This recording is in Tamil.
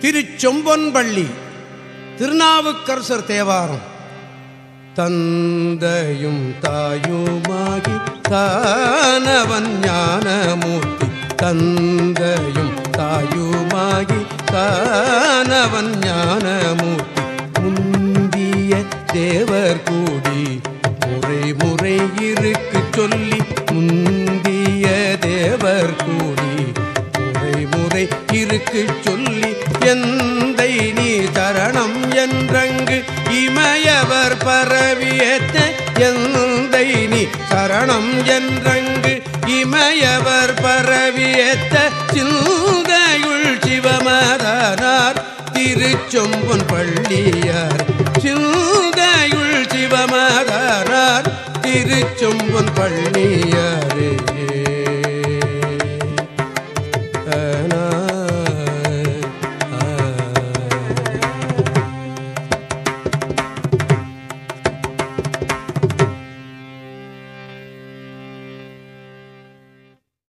திருச்சொம்பொன்பள்ளி திருநாவுக்கரசர் தேவாரம். தந்தையும் தாயுமாகி தானவன் ஞானமூர்த்தி. தந்தையும் தாயுமாகி தானவன் ஞானமூர்த்தி. முந்திய தேவர் கூடி முறை முறை இருக்கு சொல்லி முந்திய தேவர் கூடி உரை இருக்கு சொல்லி எந்தை நீ தரணம் என்றங்கு இமயவர் பரவியத்த எந்தை நீ சரணம் என்றங்கு இமயவர் பரவியத்த சிந்தையுள் சிவமதானார் திருச்சொம்பன் பள்ளியார். சிந்தையுள் சிவமதானார் திருச்சொம்பன் பள்ளியாரே. نا